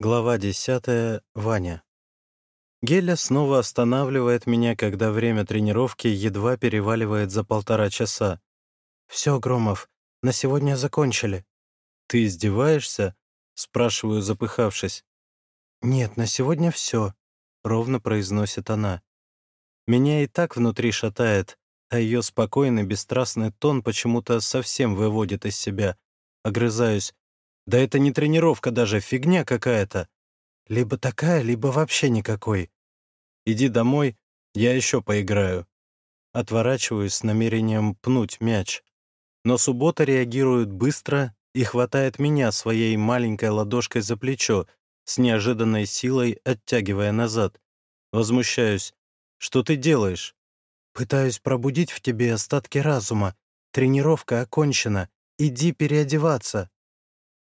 Глава 10. Ваня. Геля снова останавливает меня, когда время тренировки едва переваливает за полтора часа. «Все, Громов, на сегодня закончили». «Ты издеваешься?» — спрашиваю, запыхавшись. «Нет, на сегодня все», — ровно произносит она. Меня и так внутри шатает, а ее спокойный, бесстрастный тон почему-то совсем выводит из себя. Огрызаюсь. Да это не тренировка даже, фигня какая-то. Либо такая, либо вообще никакой. Иди домой, я еще поиграю. Отворачиваюсь с намерением пнуть мяч. Но суббота реагирует быстро и хватает меня своей маленькой ладошкой за плечо, с неожиданной силой оттягивая назад. Возмущаюсь. «Что ты делаешь?» «Пытаюсь пробудить в тебе остатки разума. Тренировка окончена. Иди переодеваться».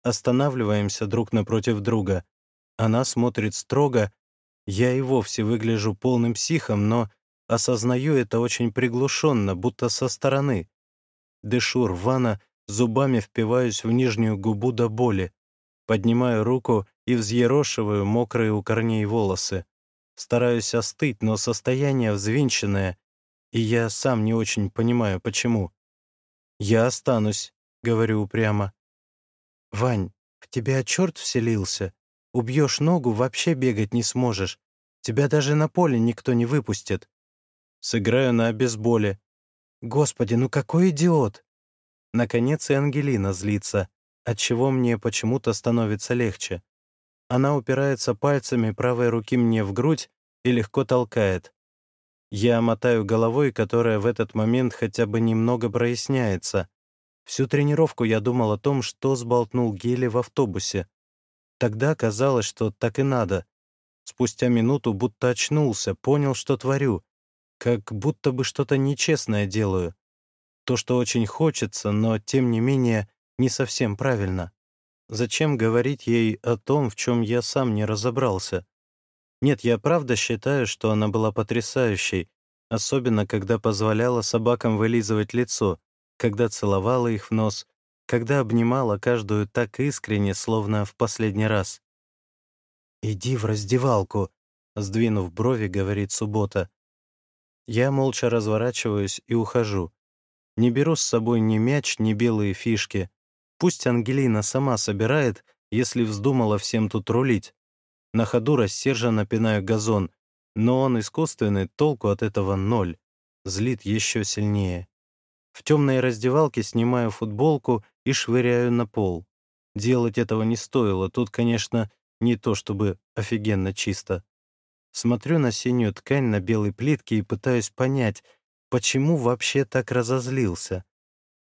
Останавливаемся друг напротив друга. Она смотрит строго. Я и вовсе выгляжу полным психом, но осознаю это очень приглушенно, будто со стороны. Дышу рвано, зубами впиваюсь в нижнюю губу до боли. Поднимаю руку и взъерошиваю мокрые у корней волосы. Стараюсь остыть, но состояние взвинченное, и я сам не очень понимаю, почему. «Я останусь», — говорю упрямо. «Вань, в тебя черт вселился. Убьешь ногу, вообще бегать не сможешь. Тебя даже на поле никто не выпустит. Сыграю на обезболе. Господи, ну какой идиот!» Наконец и Ангелина злится, отчего мне почему-то становится легче. Она упирается пальцами правой руки мне в грудь и легко толкает. Я мотаю головой, которая в этот момент хотя бы немного проясняется. Всю тренировку я думал о том, что сболтнул Гели в автобусе. Тогда казалось, что так и надо. Спустя минуту будто очнулся, понял, что творю. Как будто бы что-то нечестное делаю. То, что очень хочется, но, тем не менее, не совсем правильно. Зачем говорить ей о том, в чем я сам не разобрался? Нет, я правда считаю, что она была потрясающей, особенно когда позволяла собакам вылизывать лицо, когда целовала их в нос, когда обнимала каждую так искренне, словно в последний раз. «Иди в раздевалку», — сдвинув брови, говорит суббота. Я молча разворачиваюсь и ухожу. Не беру с собой ни мяч, ни белые фишки. Пусть Ангелина сама собирает, если вздумала всем тут рулить. На ходу рассерженно пинаю газон, но он искусственный, толку от этого ноль. Злит еще сильнее. В темной раздевалке снимаю футболку и швыряю на пол. Делать этого не стоило, тут, конечно, не то чтобы офигенно чисто. Смотрю на синюю ткань на белой плитке и пытаюсь понять, почему вообще так разозлился.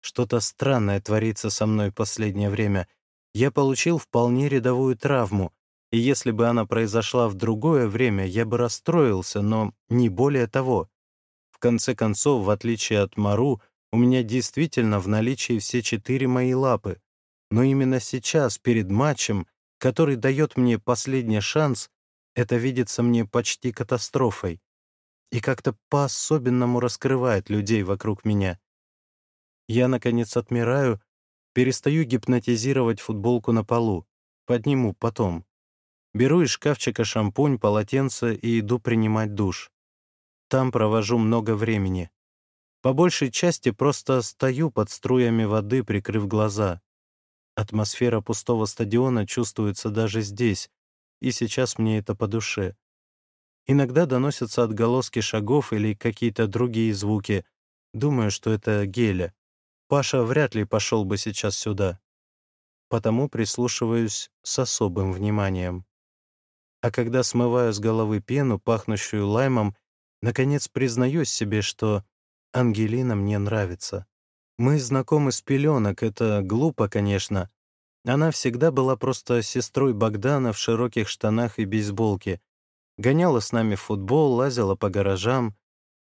Что-то странное творится со мной в последнее время. Я получил вполне рядовую травму, и если бы она произошла в другое время, я бы расстроился, но не более того. В конце концов, в отличие от Мару, у меня действительно в наличии все четыре мои лапы. Но именно сейчас, перед матчем, который дает мне последний шанс, это видится мне почти катастрофой. И как-то по-особенному раскрывает людей вокруг меня. Я, наконец, отмираю, перестаю гипнотизировать футболку на полу, подниму потом. Беру из шкафчика шампунь, полотенце и иду принимать душ. Там провожу много времени. По большей части просто стою под струями воды, прикрыв глаза. Атмосфера пустого стадиона чувствуется даже здесь, и сейчас мне это по душе. Иногда доносятся отголоски шагов или какие-то другие звуки. Думаю, что это Геля. Паша вряд ли пошел бы сейчас сюда. Потому прислушиваюсь с особым вниманием. А когда смываю с головы пену, пахнущую лаймом, наконец признаюсь себе, что Ангелина мне нравится. Мы знакомы с пеленок, это глупо, конечно. Она всегда была просто сестрой Богдана в широких штанах и бейсболке. Гоняла с нами в футбол, лазила по гаражам.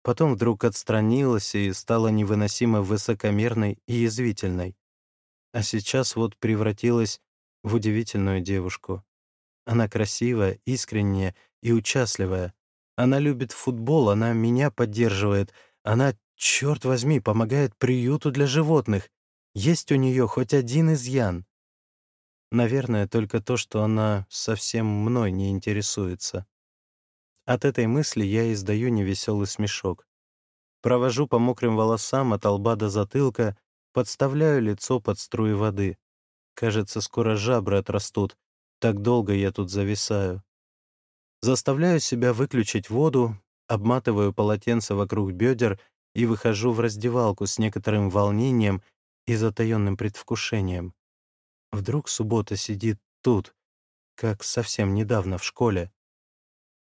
Потом вдруг отстранилась и стала невыносимо высокомерной и язвительной. А сейчас вот превратилась в удивительную девушку. Она красивая, искренняя и участливая. Она любит футбол, она меня поддерживает, она Черт возьми, помогает приюту для животных. Есть у нее хоть один изъян. Наверное, только то, что она совсем мной не интересуется. От этой мысли я издаю невеселый смешок. Провожу по мокрым волосам от лба до затылка, подставляю лицо под струи воды. Кажется, скоро жабры отрастут. Так долго я тут зависаю. Заставляю себя выключить воду, обматываю полотенце вокруг бедер и выхожу в раздевалку с некоторым волнением и затаённым предвкушением. Вдруг суббота сидит тут, как совсем недавно в школе.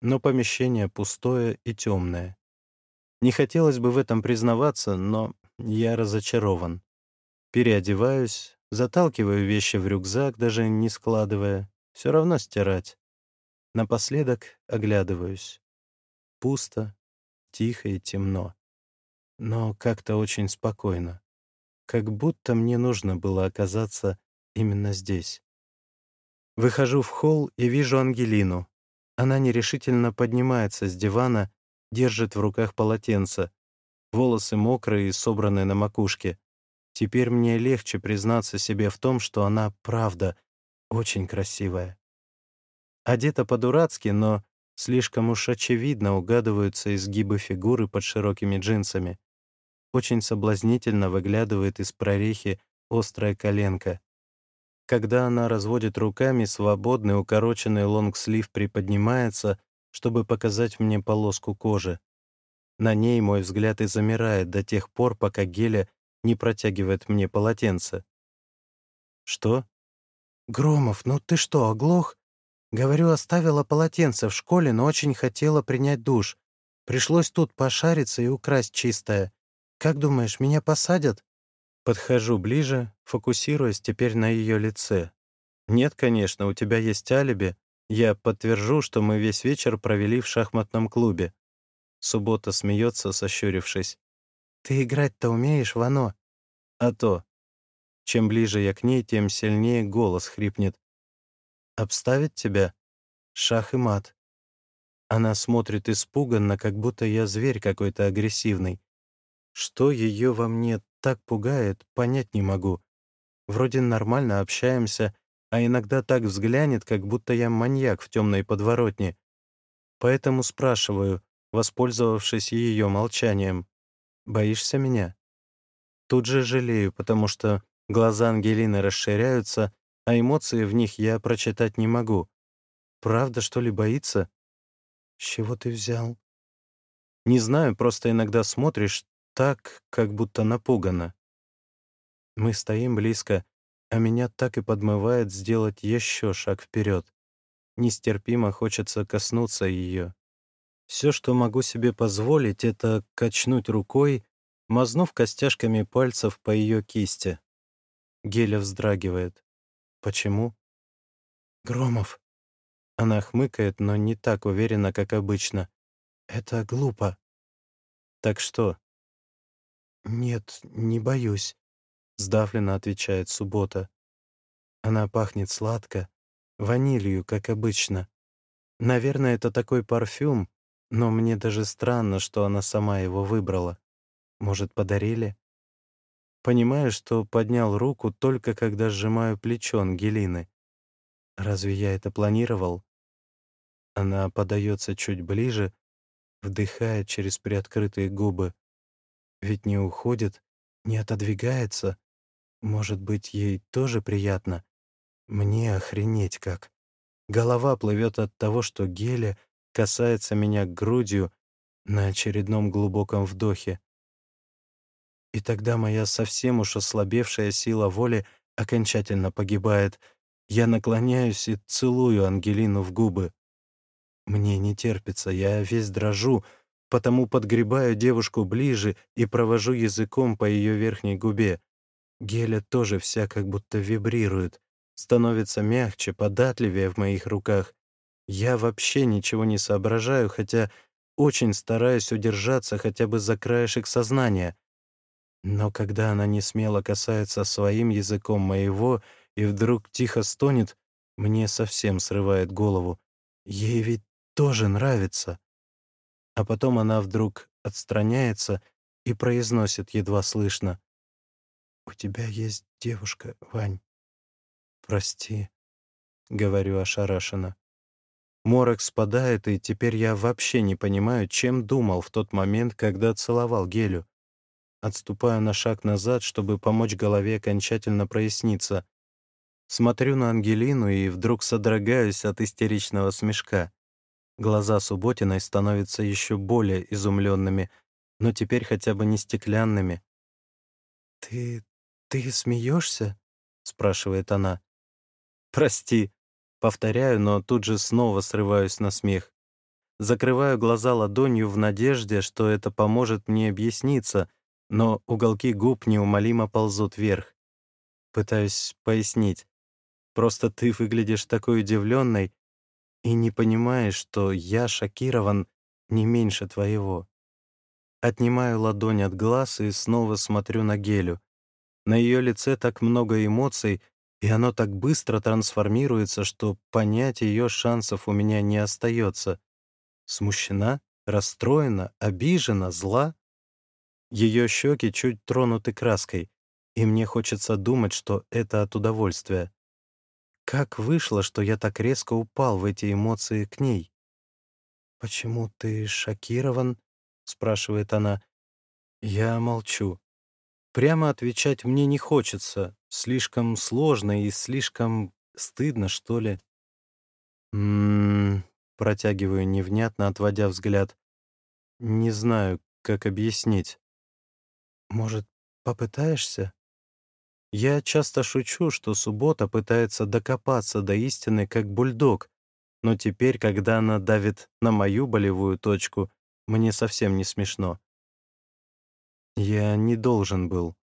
Но помещение пустое и темное. Не хотелось бы в этом признаваться, но я разочарован. Переодеваюсь, заталкиваю вещи в рюкзак, даже не складывая. Все равно стирать. Напоследок оглядываюсь. Пусто, тихо и темно. Но как-то очень спокойно. Как будто мне нужно было оказаться именно здесь. Выхожу в холл и вижу Ангелину. Она нерешительно поднимается с дивана, держит в руках полотенце. Волосы мокрые и собранные на макушке. Теперь мне легче признаться себе в том, что она, правда, очень красивая. Одета по-дурацки, но слишком уж очевидно угадываются изгибы фигуры под широкими джинсами. Очень соблазнительно выглядывает из прорехи острая коленка. Когда она разводит руками, свободный укороченный лонгслив приподнимается, чтобы показать мне полоску кожи. На ней мой взгляд и замирает до тех пор, пока Геля не протягивает мне полотенце. «Что?» «Громов, ну ты что, оглох?» «Говорю, оставила полотенце в школе, но очень хотела принять душ. Пришлось тут пошариться и украсть чистое. Как думаешь, меня посадят?» Подхожу ближе, фокусируясь теперь на ее лице. «Нет, конечно, у тебя есть алиби. Я подтвержу, что мы весь вечер провели в шахматном клубе». Суббота смеется, сощурившись. «Ты играть-то умеешь, Вано?» «А то». Чем ближе я к ней, тем сильнее голос хрипнет. «Обставить тебя?» Шах и мат. Она смотрит испуганно, как будто я зверь какой-то агрессивный. Что ее во мне так пугает, понять не могу. Вроде нормально общаемся, а иногда так взглянет, как будто я маньяк в темной подворотне. Поэтому спрашиваю, воспользовавшись ее молчанием, «Боишься меня?» Тут же жалею, потому что глаза Ангелины расширяются, а эмоции в них я прочитать не могу. Правда, что ли, боится? С чего ты взял? Не знаю, просто иногда смотришь так, как будто напугана. Мы стоим близко, а меня так и подмывает сделать еще шаг вперед. Нестерпимо хочется коснуться ее. Все, что могу себе позволить, это качнуть рукой, мазнув костяшками пальцев по ее кисти. Геля вздрагивает. Почему? Громов. Она хмыкает, но не так уверенно, как обычно. Это глупо. Так что? «Нет, не боюсь», — сдавленно отвечает Суббота. Она пахнет сладко, ванилью, как обычно. Наверное, это такой парфюм, но мне даже странно, что она сама его выбрала. Может, подарили? Понимаю, что поднял руку только когда сжимаю плечо Ангелины. Разве я это планировал? Она подается чуть ближе, вдыхая через приоткрытые губы. Ведь не уходит, не отодвигается. Может быть, ей тоже приятно? Мне охренеть как. Голова плывет от того, что Геля касается меня грудью на очередном глубоком вдохе. И тогда моя совсем уж ослабевшая сила воли окончательно погибает. Я наклоняюсь и целую Ангелину в губы. Мне не терпится, я весь дрожу, потому подгребаю девушку ближе и провожу языком по ее верхней губе. Геля тоже вся как будто вибрирует, становится мягче, податливее в моих руках. Я вообще ничего не соображаю, хотя очень стараюсь удержаться хотя бы за краешек сознания. Но когда она не смело касается своим языком моего и вдруг тихо стонет, мне совсем срывает голову. Ей ведь тоже нравится. А потом она вдруг отстраняется и произносит едва слышно. «У тебя есть девушка, Вань. Прости». говорю ошарашенно. Морок спадает, и теперь я вообще не понимаю, чем думал в тот момент, когда целовал Гелю. Отступаю на шаг назад, чтобы помочь голове окончательно проясниться. Смотрю на Ангелину и вдруг содрогаюсь от истеричного смешка. Глаза Субботиной становятся еще более изумленными, но теперь хотя бы не стеклянными. «Ты... ты смеешься?» — спрашивает она. «Прости», — повторяю, но тут же снова срываюсь на смех. Закрываю глаза ладонью в надежде, что это поможет мне объясниться, но уголки губ неумолимо ползут вверх. Пытаюсь пояснить. Просто ты выглядишь такой удивленной и не понимаешь, что я шокирован не меньше твоего. Отнимаю ладонь от глаз и снова смотрю на Гелю. На ее лице так много эмоций, и оно так быстро трансформируется, что понять ее шансов у меня не остается. Смущена, расстроена, обижена, зла. Ее щеки чуть тронуты краской, и мне хочется думать, что это от удовольствия. Как вышло, что я так резко упал в эти эмоции к ней? «Почему ты шокирован?» — спрашивает она. Я молчу. Прямо отвечать мне не хочется. Слишком сложно и слишком стыдно, что ли. «М-м-м», протягиваю невнятно, отводя взгляд. Не знаю, как объяснить. «Может, попытаешься?» Я часто шучу, что суббота пытается докопаться до истины как бульдог, но теперь, когда она давит на мою болевую точку, мне совсем не смешно. Я не должен был.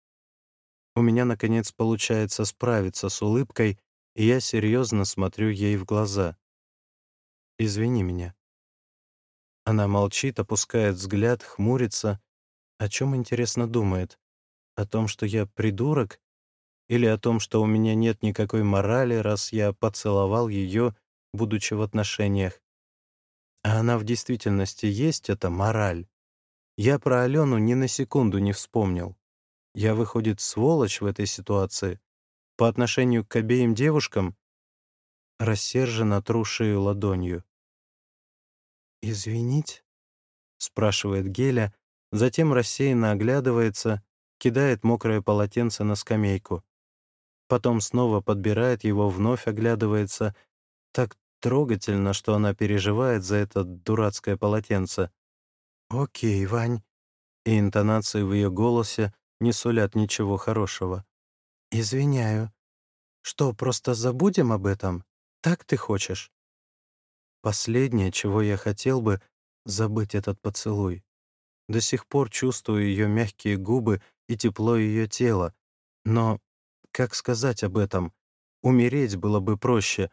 У меня, наконец, получается справиться с улыбкой, и я серьезно смотрю ей в глаза. «Извини меня». Она молчит, опускает взгляд, хмурится. О чем, интересно, думает? О том, что я придурок? Или о том, что у меня нет никакой морали, раз я поцеловал ее, будучи в отношениях. А она в действительности есть, эта мораль. Я про Алену ни на секунду не вспомнил. Я, выходит, сволочь в этой ситуации. По отношению к обеим девушкам рассерженно тру шею ладонью. «Извинить?» — спрашивает Геля, затем рассеянно оглядывается, кидает мокрое полотенце на скамейку. Потом снова подбирает его, вновь оглядывается. Так трогательно, что она переживает за это дурацкое полотенце. «Окей, Вань». И интонации в ее голосе не сулят ничего хорошего. «Извиняю. Что, просто забудем об этом? Так ты хочешь?» Последнее, чего я хотел бы, забыть этот поцелуй. До сих пор чувствую ее мягкие губы и тепло ее тела, но как сказать об этом? Умереть было бы проще,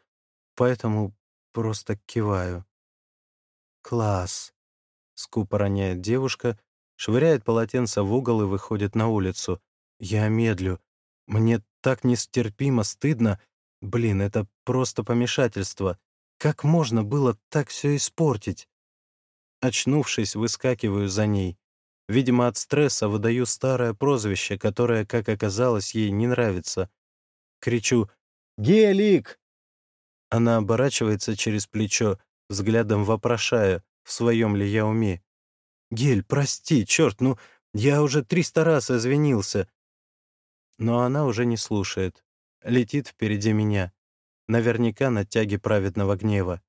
поэтому просто киваю. «Класс!» — скупо роняет девушка, швыряет полотенце в угол и выходит на улицу. Я медлю. Мне так нестерпимо стыдно. Блин, это просто помешательство. Как можно было так все испортить? Очнувшись, выскакиваю за ней. Видимо, от стресса выдаю старое прозвище, которое, как оказалось, ей не нравится. Кричу «Гелик!». Она оборачивается через плечо, взглядом вопрошая, в своем ли я уме. «Гель, прости, черт, ну, я уже триста раз извинился». Но она уже не слушает. Летит впереди меня. Наверняка на тяге праведного гнева.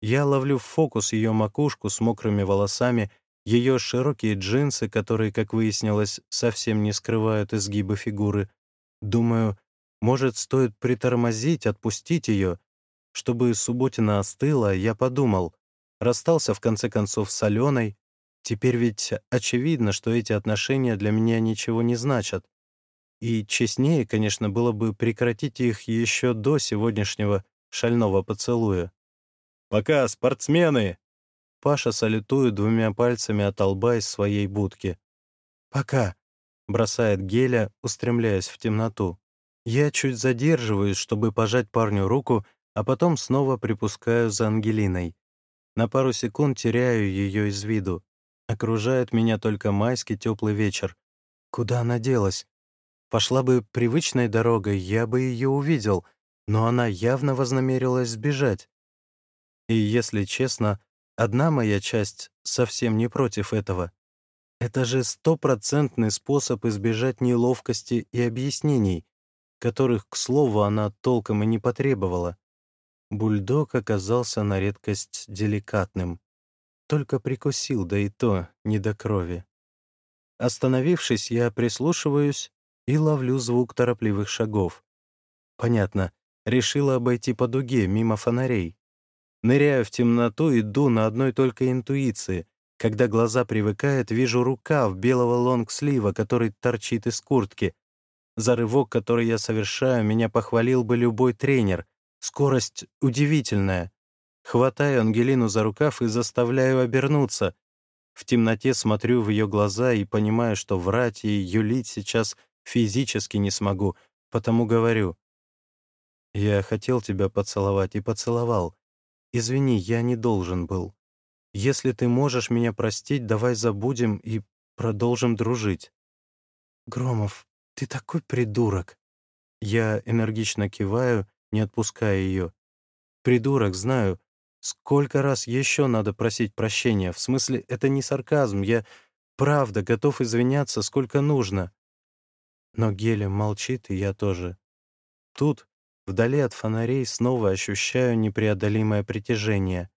Я ловлю в фокус ее макушку с мокрыми волосами ее широкие джинсы, которые, как выяснилось, совсем не скрывают изгибы фигуры. Думаю, может, стоит притормозить, отпустить ее. Чтобы Субботина остыла, я подумал. Расстался, в конце концов, с Аленой. Теперь ведь очевидно, что эти отношения для меня ничего не значат. И честнее, конечно, было бы прекратить их еще до сегодняшнего шального поцелуя. «Пока, спортсмены!» Паша салютует двумя пальцами от лба из своей будки. «Пока», — бросает Геля, устремляясь в темноту. Я чуть задерживаюсь, чтобы пожать парню руку, а потом снова припускаю за Ангелиной. На пару секунд теряю ее из виду. Окружает меня только майский теплый вечер. Куда она делась? Пошла бы привычной дорогой, я бы ее увидел, но она явно вознамерилась сбежать. И, если честно, одна моя часть совсем не против этого. Это же стопроцентный способ избежать неловкости и объяснений, которых, к слову, она толком и не потребовала. Бульдог оказался на редкость деликатным. Только прикусил, да и то не до крови. Остановившись, я прислушиваюсь и ловлю звук торопливых шагов. Понятно, решила обойти по дуге, мимо фонарей. Ныряю в темноту, иду на одной только интуиции. Когда глаза привыкают, вижу рукав белого лонгслива, который торчит из куртки. За рывок, который я совершаю, меня похвалил бы любой тренер. Скорость удивительная. Хватаю Ангелину за рукав и заставляю обернуться. В темноте смотрю в ее глаза и понимаю, что врать и юлить сейчас физически не смогу, потому говорю. «Я хотел тебя поцеловать и поцеловал. Извини, я не должен был. Если ты можешь меня простить, давай забудем и продолжим дружить». «Громов, ты такой придурок!» Я энергично киваю, не отпуская ее. «Придурок, знаю. Сколько раз еще надо просить прощения? В смысле, это не сарказм. Я правда готов извиняться, сколько нужно». Но Геля молчит, и я тоже. Тут, вдали от фонарей, снова ощущаю непреодолимое притяжение.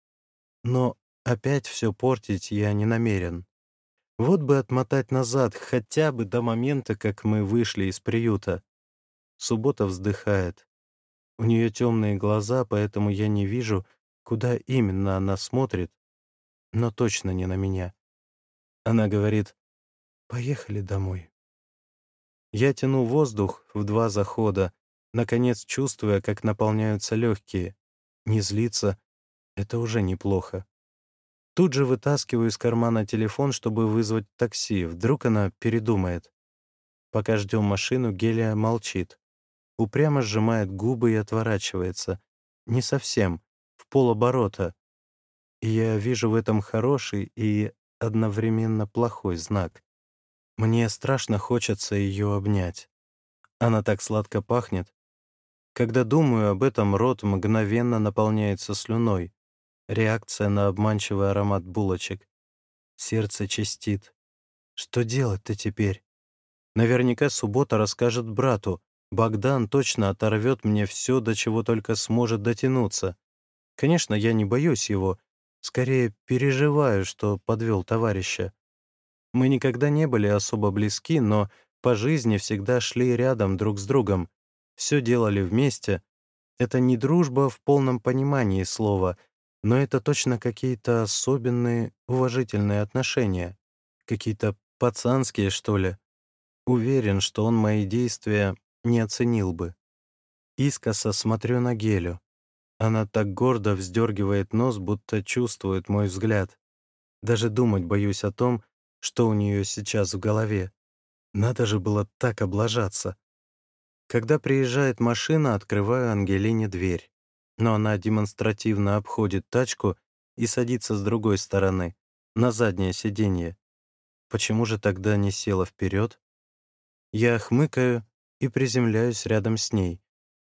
Но опять все портить я не намерен. Вот бы отмотать назад, хотя бы до момента, как мы вышли из приюта. Суббота вздыхает. У нее темные глаза, поэтому я не вижу, куда именно она смотрит, но точно не на меня. Она говорит «Поехали домой». Я тяну воздух в два захода, наконец чувствуя, как наполняются легкие. Не злиться — это уже неплохо. Тут же вытаскиваю из кармана телефон, чтобы вызвать такси. Вдруг она передумает. Пока ждем машину, Гелия молчит. Упрямо сжимает губы и отворачивается. Не совсем, в полоборота. И я вижу в этом хороший и одновременно плохой знак. Мне страшно хочется ее обнять. Она так сладко пахнет. Когда думаю об этом, рот мгновенно наполняется слюной. Реакция на обманчивый аромат булочек. Сердце чистит. Что делать-то теперь? Наверняка суббота расскажет брату. Богдан точно оторвет мне все, до чего только сможет дотянуться. Конечно, я не боюсь его. Скорее, переживаю, что подвел товарища. Мы никогда не были особо близки, но по жизни всегда шли рядом друг с другом. Все делали вместе. Это не дружба в полном понимании слова — но это точно какие-то особенные уважительные отношения. Какие-то пацанские, что ли. Уверен, что он мои действия не оценил бы. Искоса смотрю на Гелю. Она так гордо вздергивает нос, будто чувствует мой взгляд. Даже думать боюсь о том, что у нее сейчас в голове. Надо же было так облажаться. Когда приезжает машина, открываю Ангелине дверь но она демонстративно обходит тачку и садится с другой стороны, на заднее сиденье. Почему же тогда не села вперед? Я хмыкаю и приземляюсь рядом с ней.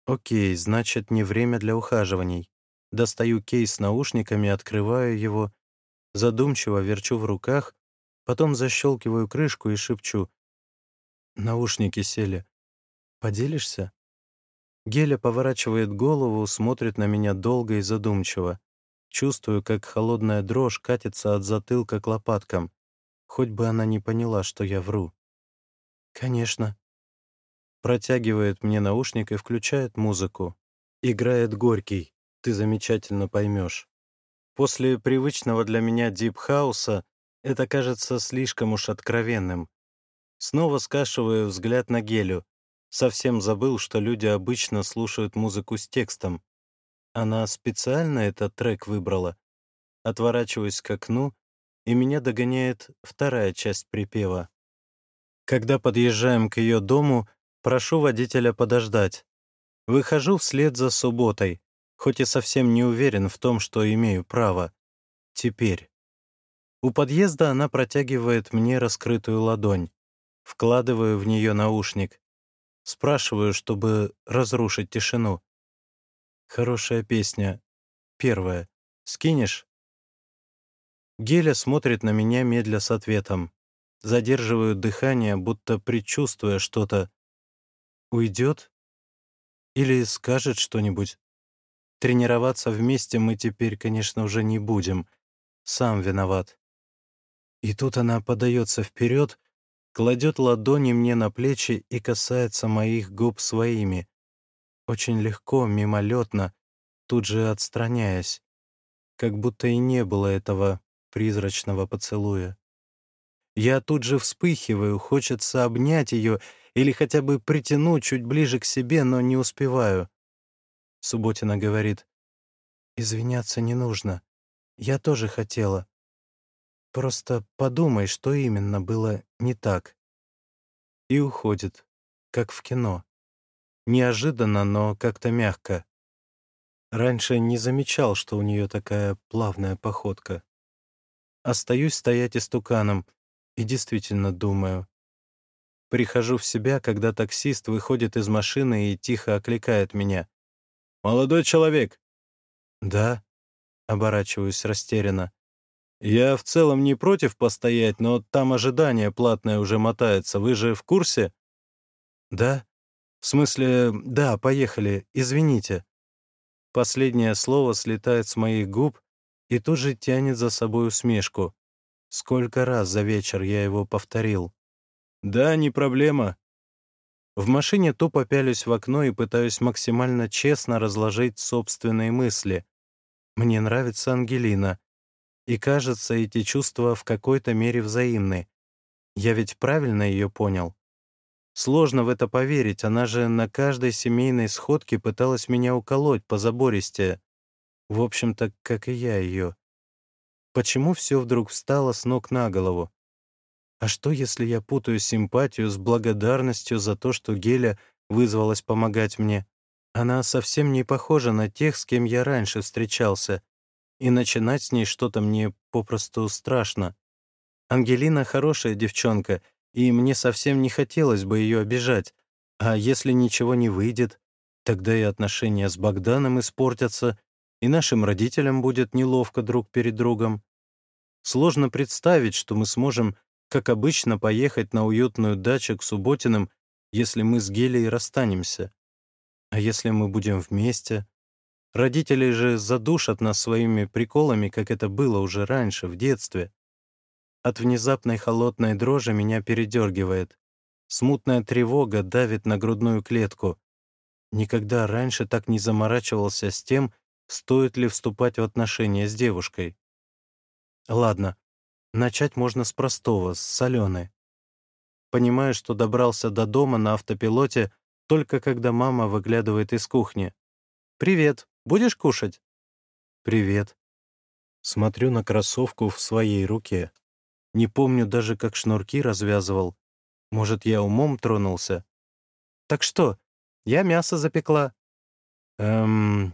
Окей, значит, не время для ухаживаний. Достаю кейс с наушниками, открываю его, задумчиво верчу в руках, потом защелкиваю крышку и шепчу. Наушники сели. Поделишься? Геля поворачивает голову, смотрит на меня долго и задумчиво. Чувствую, как холодная дрожь катится от затылка к лопаткам. Хоть бы она не поняла, что я вру. «Конечно». Протягивает мне наушник и включает музыку. Играет Горький, ты замечательно поймешь. После привычного для меня дипхауса это кажется слишком уж откровенным. Снова скашиваю взгляд на Гелю, Совсем забыл, что люди обычно слушают музыку с текстом. Она специально этот трек выбрала. Отворачиваюсь к окну, и меня догоняет вторая часть припева. Когда подъезжаем к ее дому, прошу водителя подождать. Выхожу вслед за субботой, хоть и совсем не уверен в том, что имею право. Теперь. У подъезда она протягивает мне раскрытую ладонь. Вкладываю в нее наушник. Спрашиваю, чтобы разрушить тишину. Хорошая песня. Первая. Скинешь?» Геля смотрит на меня медля с ответом. Задерживаю дыхание, будто предчувствуя что-то. Уйдет? Или скажет что-нибудь? Тренироваться вместе мы теперь, конечно, уже не будем. Сам виноват. И тут она подается вперед, кладет ладони мне на плечи и касается моих губ своими. Очень легко, мимолетно, тут же отстраняясь. Как будто и не было этого призрачного поцелуя. Я тут же вспыхиваю, хочется обнять ее или хотя бы притянуть чуть ближе к себе, но не успеваю. Субботина говорит, «Извиняться не нужно. Я тоже хотела. Просто подумай, что именно было не так». И уходит, как в кино. Неожиданно, но как-то мягко. Раньше не замечал, что у нее такая плавная походка. Остаюсь стоять истуканом и действительно думаю. Прихожу в себя, когда таксист выходит из машины и тихо окликает меня. «Молодой человек!» «Да», — оборачиваюсь растерянно. «Я в целом не против постоять, но там ожидание платное уже мотается. Вы же в курсе?» «Да. В смысле, да, поехали. Извините». Последнее слово слетает с моих губ, и тут же тянет за собой усмешку. Сколько раз за вечер я его повторил. «Да, не проблема». В машине тупо пялюсь в окно и пытаюсь максимально честно разложить собственные мысли. Мне нравится Ангелина. И кажется, эти чувства в какой-то мере взаимны. Я ведь правильно ее понял? Сложно в это поверить, она же на каждой семейной сходке пыталась меня уколоть по забористе. В общем-то, как и я ее. Почему все вдруг встало с ног на голову? А что, если я путаю симпатию с благодарностью за то, что Геля вызвалась помогать мне? Она совсем не похожа на тех, с кем я раньше встречался, и начинать с ней что-то мне попросту страшно. Ангелина хорошая девчонка, и мне совсем не хотелось бы ее обижать, а если ничего не выйдет, тогда и отношения с Богданом испортятся, и нашим родителям будет неловко друг перед другом. Сложно представить, что мы сможем, как обычно, поехать на уютную дачу к Субботиным, если мы с Гелией расстанемся. А если мы будем вместе? Родители же задушат нас своими приколами, как это было уже раньше, в детстве. От внезапной холодной дрожи меня передергивает. Смутная тревога давит на грудную клетку. Никогда раньше так не заморачивался с тем, стоит ли вступать в отношения с девушкой. Ладно, начать можно с простого, с соленой. Понимаю, что добрался до дома на автопилоте только когда мама выглядывает из кухни. «Привет, будешь кушать?» «Привет». Смотрю на кроссовку в своей руке. Не помню даже, как шнурки развязывал. Может, я умом тронулся? «Так что, я мясо запекла». «Эм,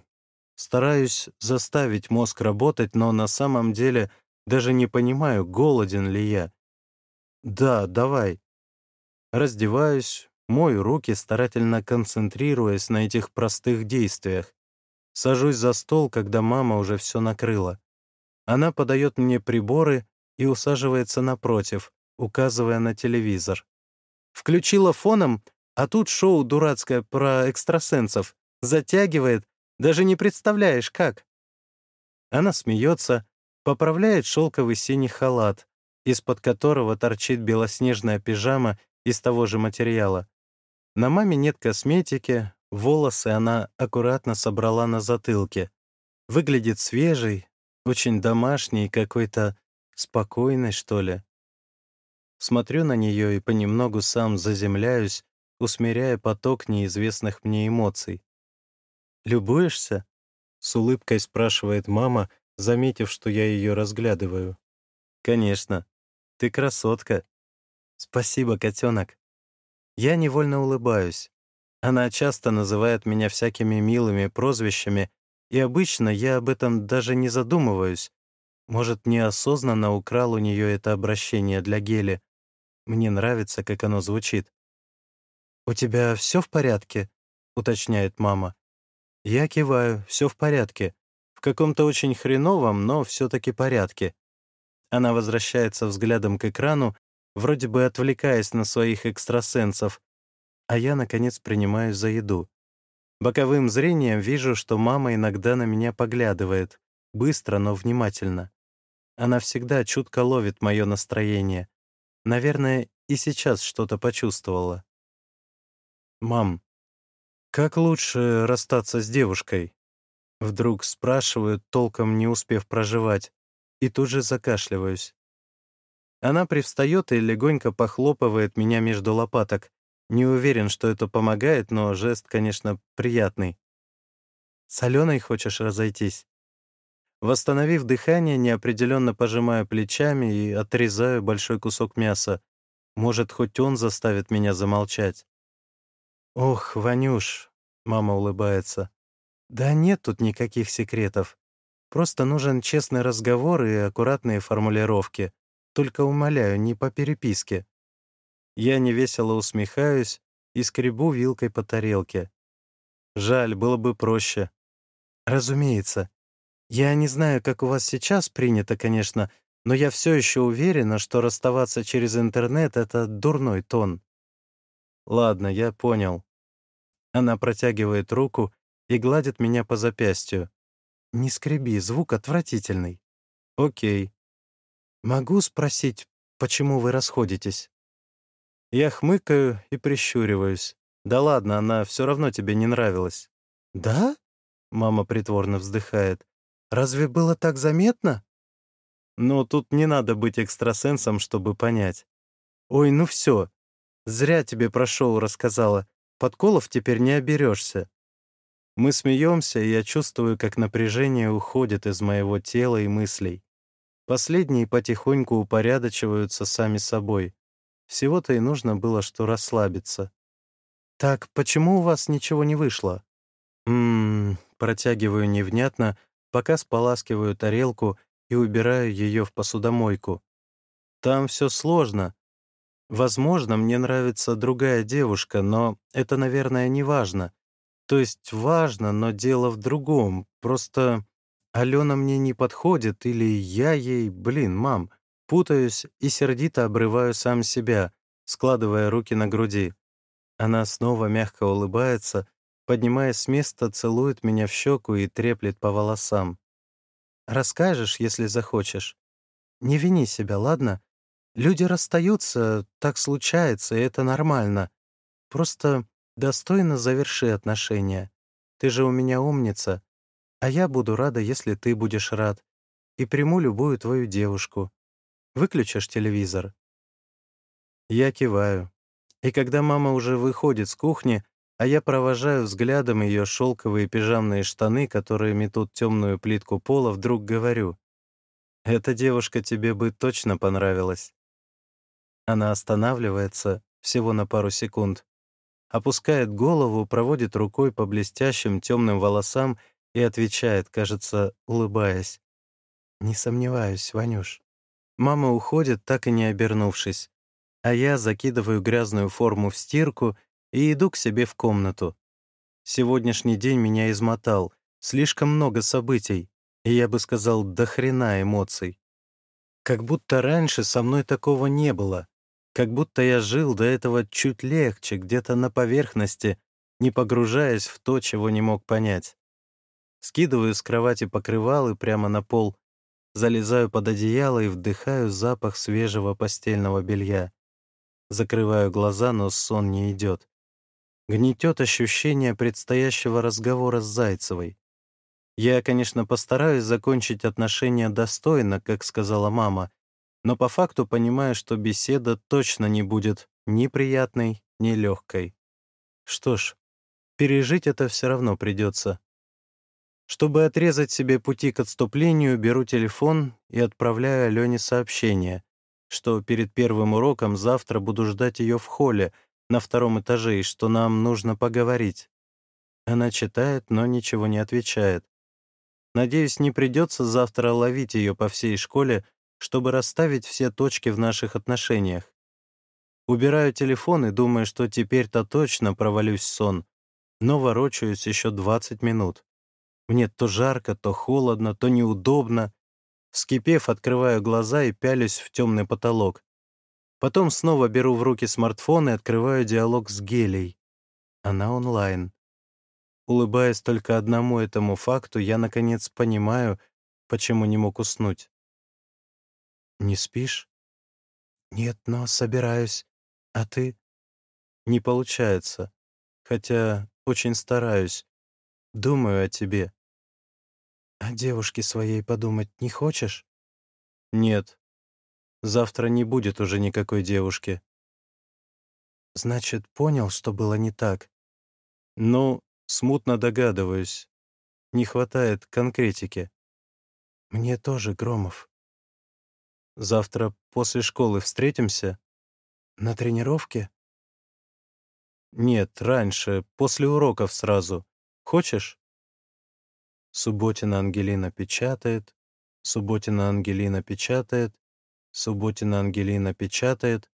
Стараюсь заставить мозг работать, но на самом деле даже не понимаю, голоден ли я. Да, давай. Раздеваюсь, мою руки, старательно концентрируясь на этих простых действиях. Сажусь за стол, когда мама уже все накрыла. Она подает мне приборы и усаживается напротив, указывая на телевизор. Включила фоном, а тут шоу дурацкое про экстрасенсов. Затягивает, даже не представляешь, как». Она смеется, поправляет шелковый синий халат, из-под которого торчит белоснежная пижама из того же материала. На маме нет косметики, волосы она аккуратно собрала на затылке. Выглядит свежей, очень домашней, какой-то спокойной, что ли. Смотрю на нее и понемногу сам заземляюсь, усмиряя поток неизвестных мне эмоций. «Любуешься?» — с улыбкой спрашивает мама, заметив, что я ее разглядываю. «Конечно. Ты красотка». «Спасибо, котенок». Я невольно улыбаюсь. Она часто называет меня всякими милыми прозвищами, и обычно я об этом даже не задумываюсь. Может, неосознанно украл у нее это обращение для Гели. Мне нравится, как оно звучит. «У тебя все в порядке?» — уточняет мама. Я киваю, все в порядке. В каком-то очень хреновом, но все-таки порядке. Она возвращается взглядом к экрану, вроде бы отвлекаясь на своих экстрасенсов, а я, наконец, принимаюсь за еду. Боковым зрением вижу, что мама иногда на меня поглядывает, быстро, но внимательно. Она всегда чутко ловит мое настроение. Наверное, и сейчас что-то почувствовала. «Мам, как лучше расстаться с девушкой?» Вдруг спрашивают, толком не успев проживать, и тут же закашливаюсь. Она привстает и легонько похлопывает меня между лопаток. Не уверен, что это помогает, но жест, конечно, приятный. «С хочешь разойтись?» Восстановив дыхание, неопределенно пожимаю плечами и отрезаю большой кусок мяса. Может, хоть он заставит меня замолчать. «Ох, Ванюш», — мама улыбается, — «да нет тут никаких секретов. Просто нужен честный разговор и аккуратные формулировки. Только умоляю, не по переписке». Я невесело усмехаюсь и скребу вилкой по тарелке. Жаль, было бы проще. Разумеется. Я не знаю, как у вас сейчас принято, конечно, но я все еще уверена, что расставаться через интернет — это дурной тон. Ладно, я понял. Она протягивает руку и гладит меня по запястью. Не скреби, звук отвратительный. Окей. Могу спросить, почему вы расходитесь? Я хмыкаю и прищуриваюсь. Да ладно, она все равно тебе не нравилась. Да? Мама притворно вздыхает. Разве было так заметно? Но тут не надо быть экстрасенсом, чтобы понять. Ой, ну все. Зря тебе про шоу рассказала. Подколов теперь не оберешься. Мы смеемся, и я чувствую, как напряжение уходит из моего тела и мыслей. Последние потихоньку упорядочиваются сами собой. Всего-то и нужно было, что расслабиться. «Так почему у вас ничего не вышло?» «Ммм...» — протягиваю невнятно, пока споласкиваю тарелку и убираю ее в посудомойку. «Там все сложно. Возможно, мне нравится другая девушка, но это, наверное, не важно. То есть важно, но дело в другом. Просто Алена мне не подходит, или я ей, блин, мам, путаюсь и сердито обрываю сам себя, складывая руки на груди. Она снова мягко улыбается, поднимаясь с места, целует меня в щеку и треплет по волосам. «Расскажешь, если захочешь. Не вини себя, ладно? Люди расстаются, так случается, и это нормально. Просто Достойно заверши отношения. Ты же у меня умница, а я буду рада, если ты будешь рад, и приму любую твою девушку. Выключишь телевизор?» Я киваю. И когда мама уже выходит с кухни, а я провожаю взглядом ее шелковые пижамные штаны, которые метут темную плитку пола, вдруг говорю, «Эта девушка тебе бы точно понравилась». Она останавливается всего на пару секунд, опускает голову, проводит рукой по блестящим темным волосам и отвечает, кажется, улыбаясь. «Не сомневаюсь, Ванюш». Мама уходит, так и не обернувшись, а я закидываю грязную форму в стирку и иду к себе в комнату. Сегодняшний день меня измотал, слишком много событий, и я бы сказал, до хрена эмоций. Как будто раньше со мной такого не было. Как будто я жил до этого чуть легче, где-то на поверхности, не погружаясь в то, чего не мог понять. Скидываю с кровати покрывалы прямо на пол, залезаю под одеяло и вдыхаю запах свежего постельного белья. Закрываю глаза, но сон не идет. Гнетет ощущение предстоящего разговора с Зайцевой. Я, конечно, постараюсь закончить отношения достойно, как сказала мама, но по факту понимаю, что беседа точно не будет ни приятной, ни легкой. Что ж, пережить это все равно придется. Чтобы отрезать себе пути к отступлению, беру телефон и отправляю Алене сообщение, что перед первым уроком завтра буду ждать ее в холле на втором этаже и что нам нужно поговорить. Она читает, но ничего не отвечает. Надеюсь, не придется завтра ловить ее по всей школе чтобы расставить все точки в наших отношениях. Убираю телефон и думаю, что теперь-то точно провалюсь в сон. но ворочаюсь еще 20 минут. Мне то жарко, то холодно, то неудобно. Вскипев, открываю глаза и пялюсь в темный потолок. Потом снова беру в руки смартфон и открываю диалог с Гелей. Она онлайн. Улыбаясь только одному этому факту, я, наконец, понимаю, почему не мог уснуть. «Не спишь?» «Нет, но собираюсь. А ты?» «Не получается. Хотя очень стараюсь. Думаю о тебе». «О девушке своей подумать не хочешь?» «Нет. Завтра не будет уже никакой девушки». «Значит, понял, что было не так?» «Ну, смутно догадываюсь. Не хватает конкретики». «Мне тоже, Громов». «Завтра после школы встретимся?» «На тренировке?» «Нет, раньше, после уроков сразу. Хочешь?» Субботина Ангелина печатает, Субботина Ангелина печатает, Субботина Ангелина печатает.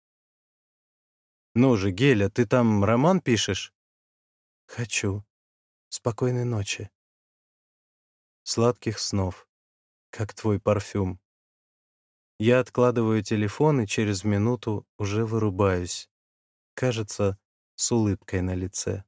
«Ну же, Геля, ты там роман пишешь?» «Хочу. Спокойной ночи». Сладких снов, как твой парфюм. Я откладываю телефон и через минуту уже вырубаюсь. Кажется, с улыбкой на лице.